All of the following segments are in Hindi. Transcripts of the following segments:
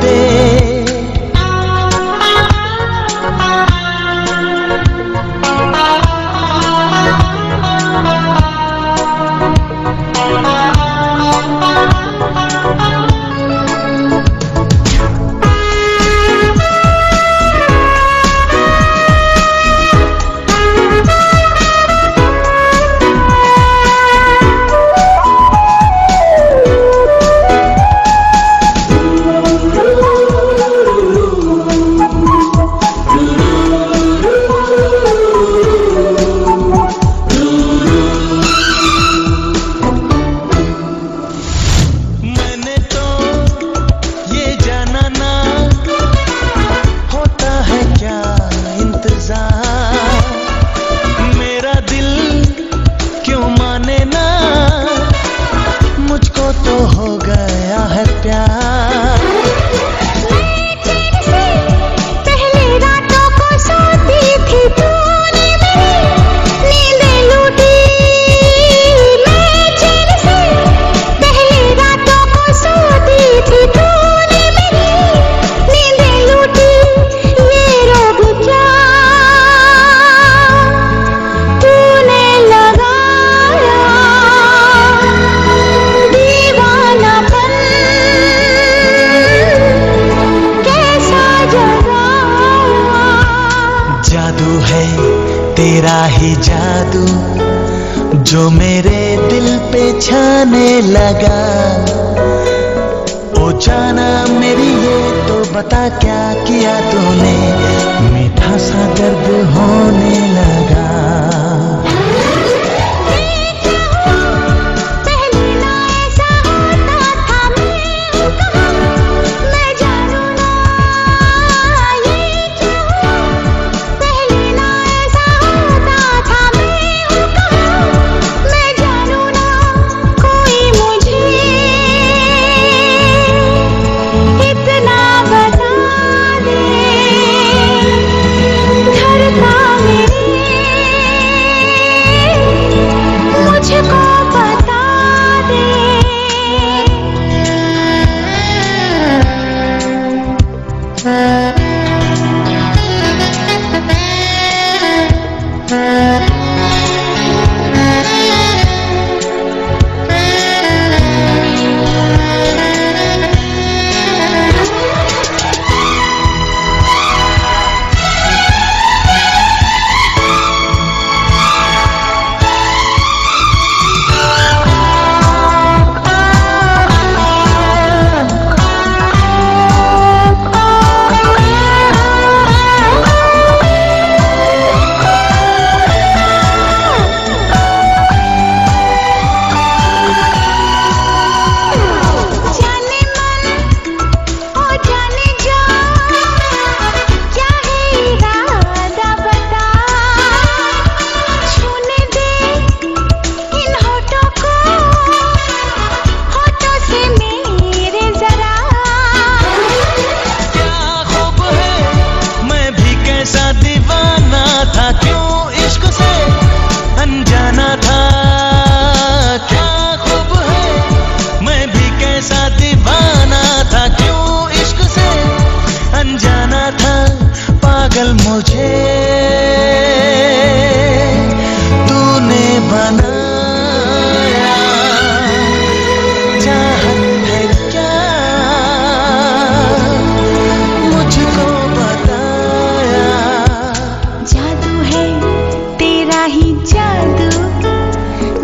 day. तेरा ही जादू, जो मेरे दिल पे छाने लगा। ओ जाना मेरी ये तो बता क्या किया तूने? मीठा सा दर्द होने लगा।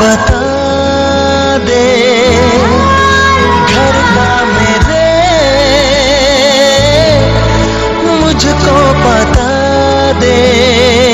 बता दे घर का मेरे मुझको बता दे।